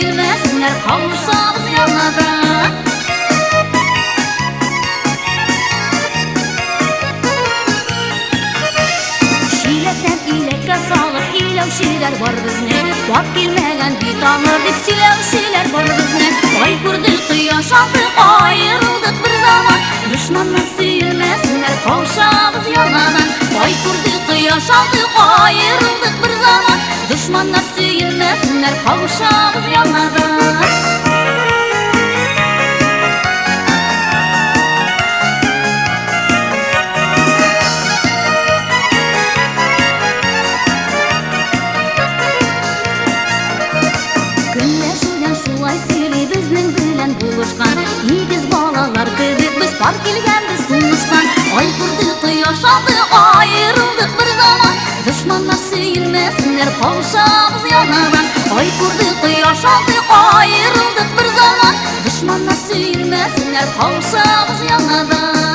Düşmanlar sıyılmasınlar kavuşağız yanadan Şiletten ilekka sağlık ilevşiler var Вак килмәгән бит аңы дип сөйләүселәр бар безне Ай күрдек, кояш алдык, аерылдык бер заман Дошманны сөймәсеннәр, каушабыз яңадан Ай күрдек, кояш алдык, аерылдык бер заман Дошманнар сөймәсеннәр, каушабыз яңадан qovshamiz yonadan Oy kurdik yashadik ayrıldik bir zaman. Dushmanlar suyilmasinlar qovshamiz yonadan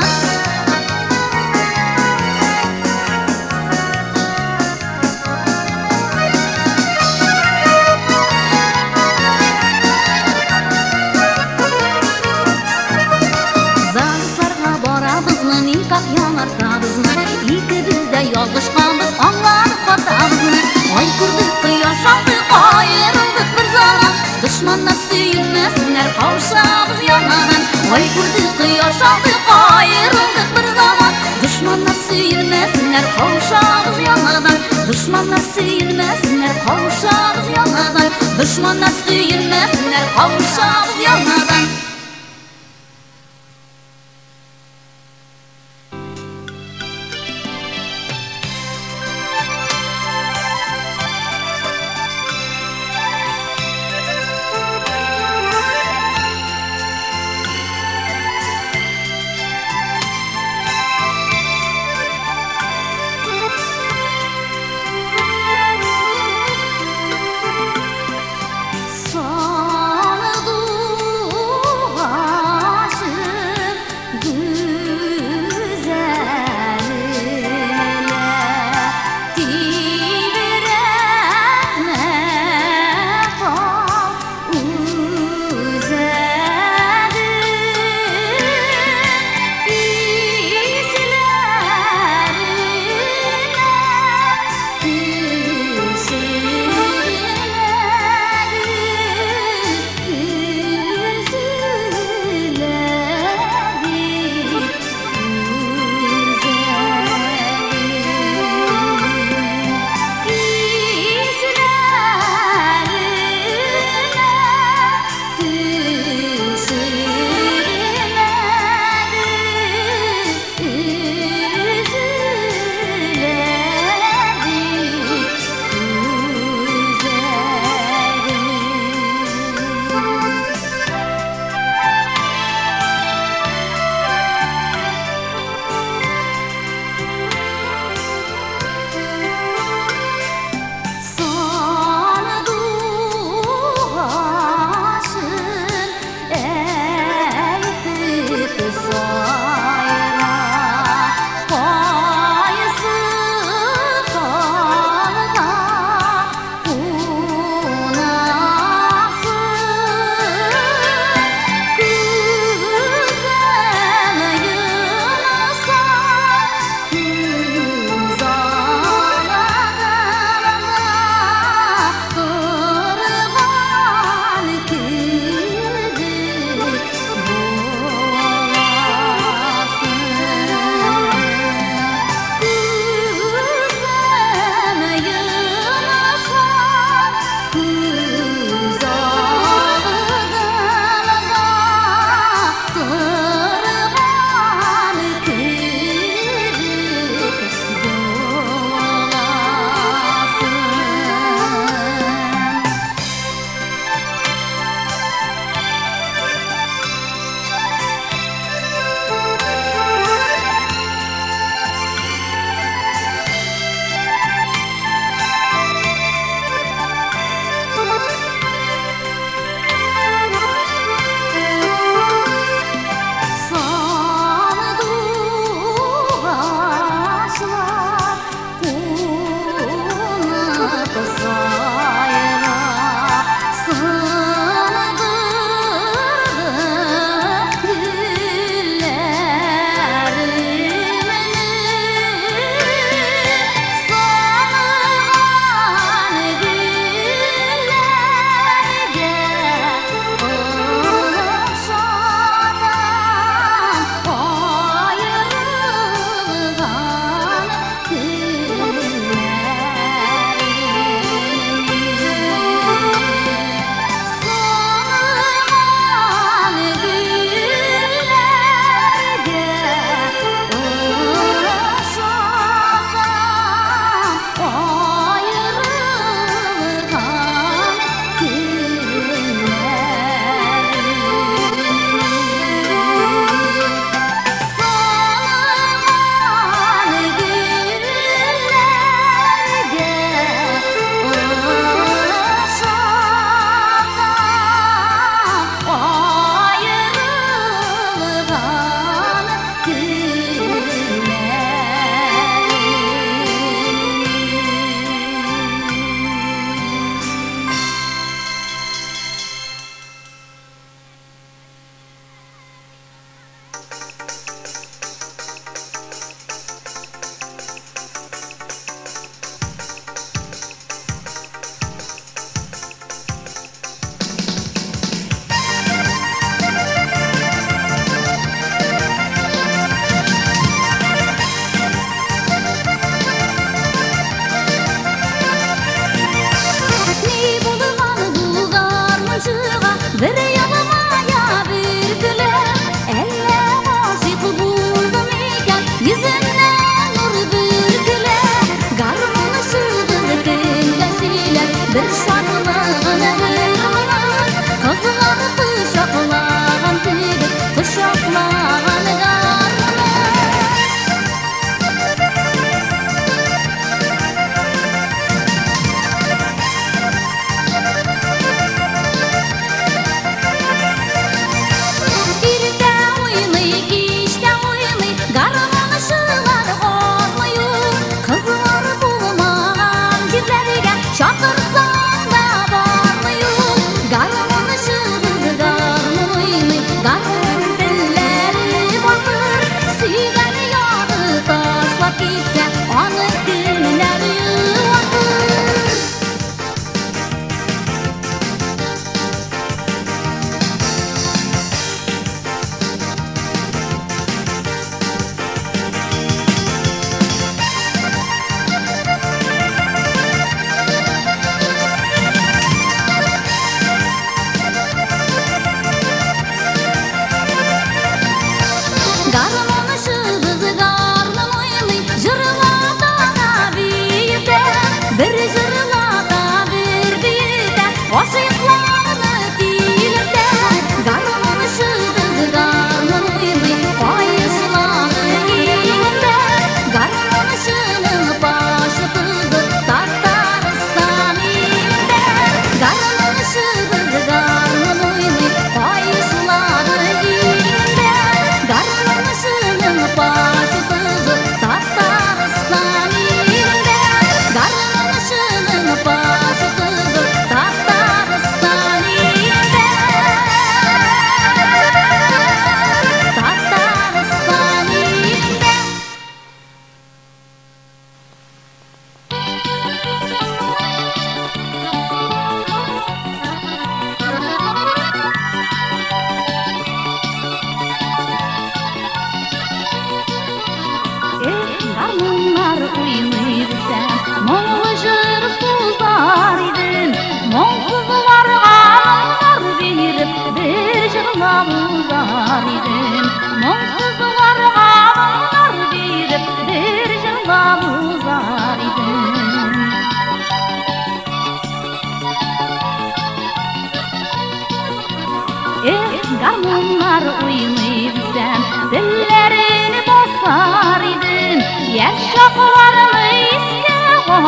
zaman Dushmanlar suyulmasinlar qavshamiz yonadan Oy kurdik yashadik ayrıldik bir zaman. Dushmanlar suyulmasinlar qavshamiz yonadan Dushmanlar suyulmasinlar qavshamiz yonadan Dushmanlar suyulmasinlar qavshamiz yonadan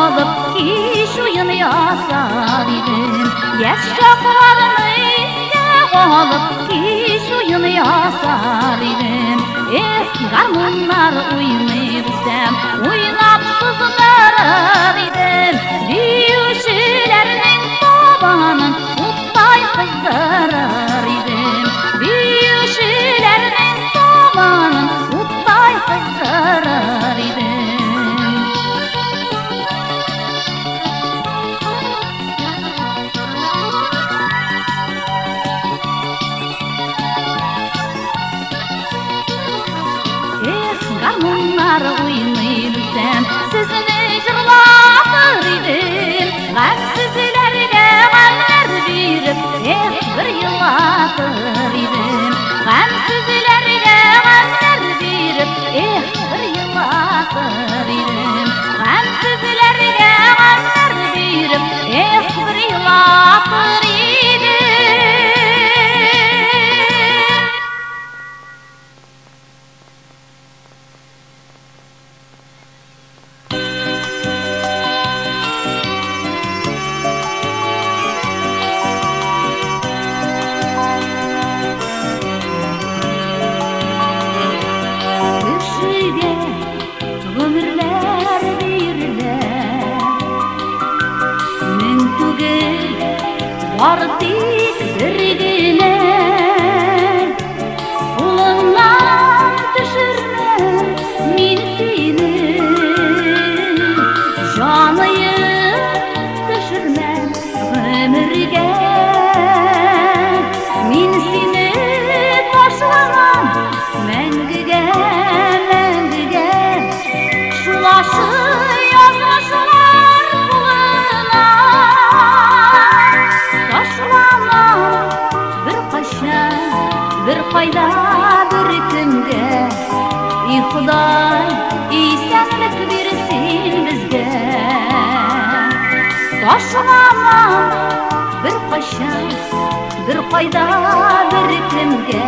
alıp Kiş uyunu yasar idim Yaşaklarını iske alıp Kiş uyunu yasar idim Eh garmonlar uyumayı bilsem Uynap sızlar idim Büyüşülerinin babanın Uttay kızdırar idim Mari бір қойда бір кімге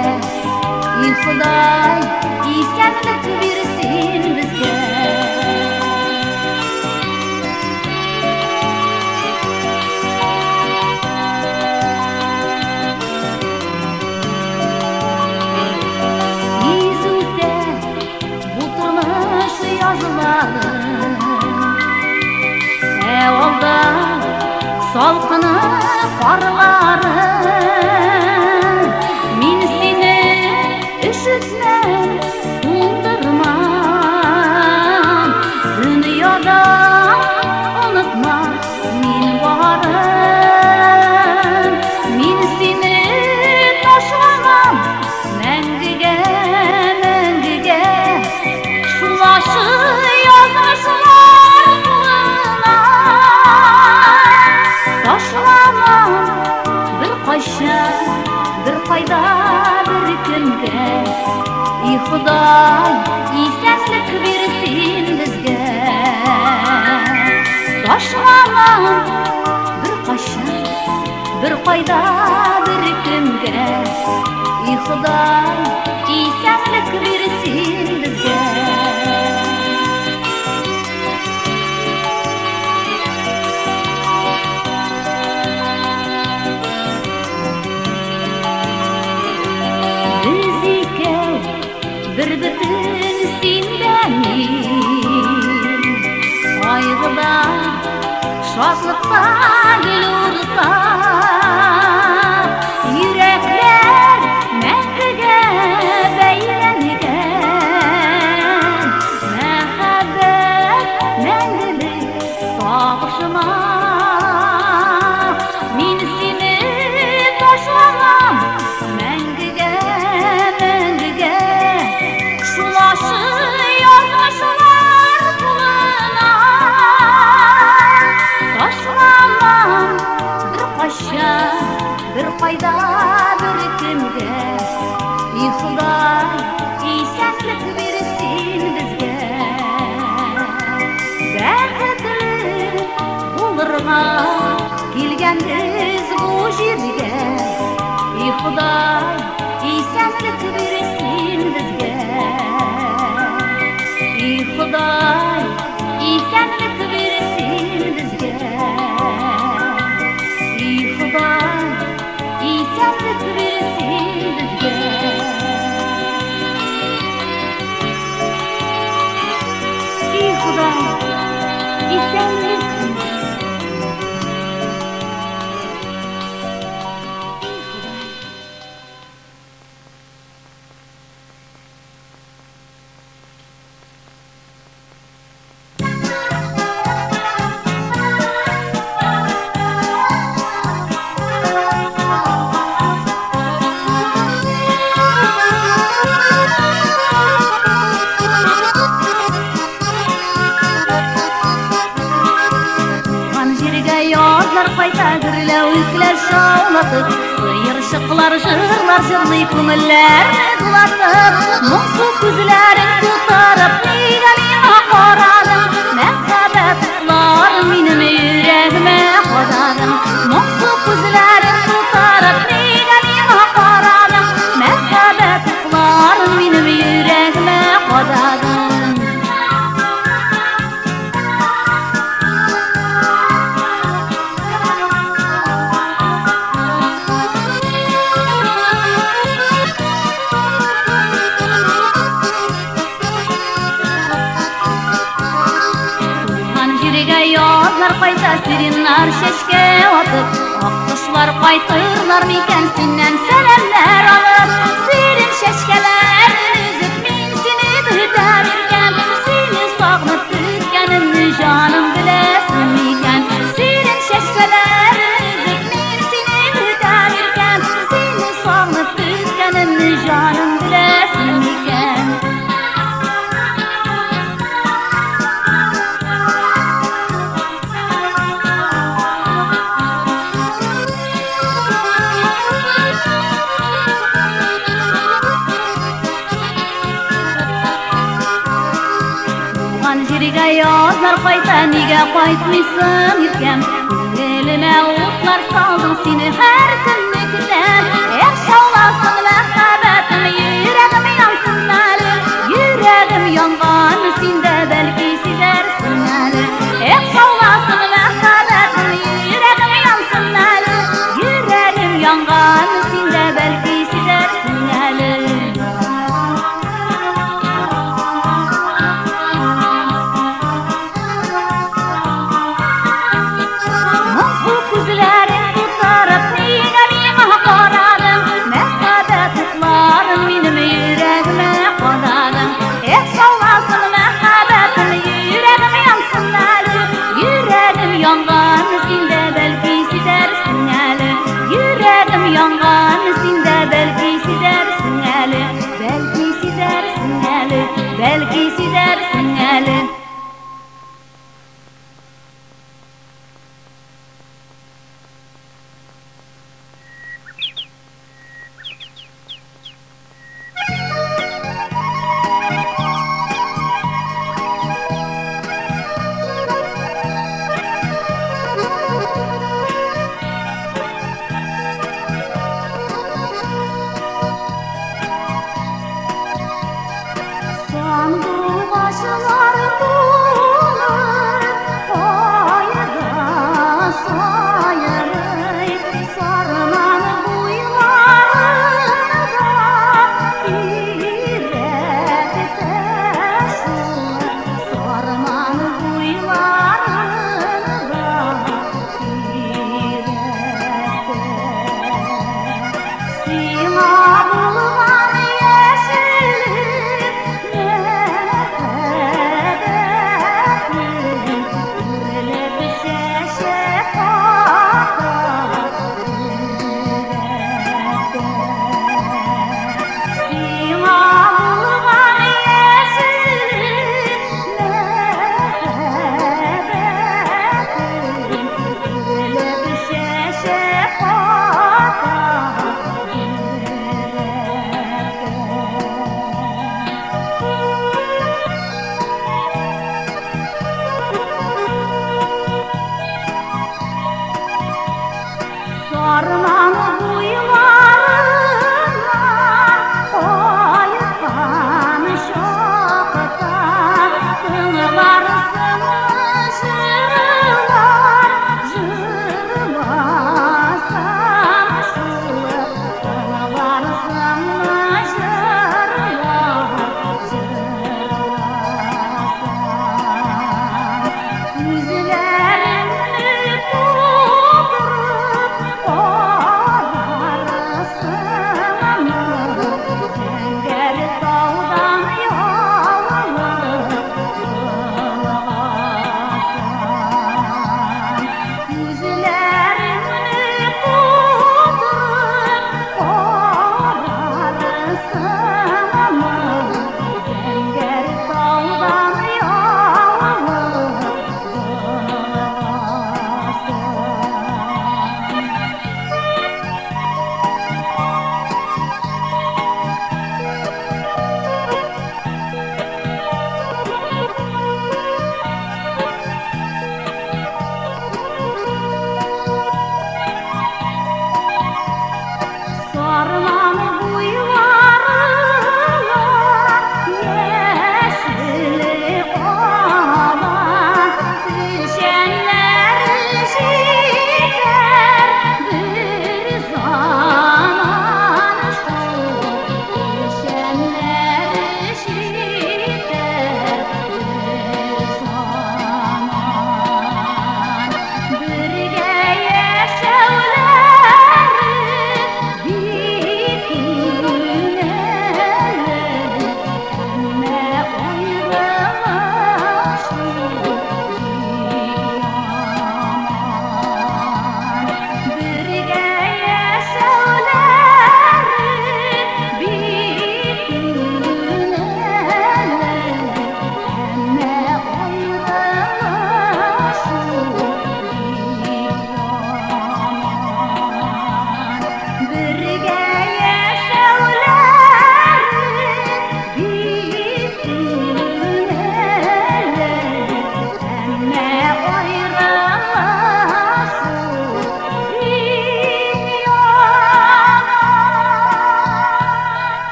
ей құдай исәнлік берсін бізге. வரலாறு қайда бір күнгі и құдай есәндік берсін бізге шашыған бір қашан бір қайда бір кімге, и құдай есәндік берсін бізге Öptün sen beni Ayrılan şadlıkta gül urtan kelganmiz bu yerga ey xudoy esaklik bersin bizga ey xudoy esaklik yüzler Fight me, some you can Belki sizer sinyali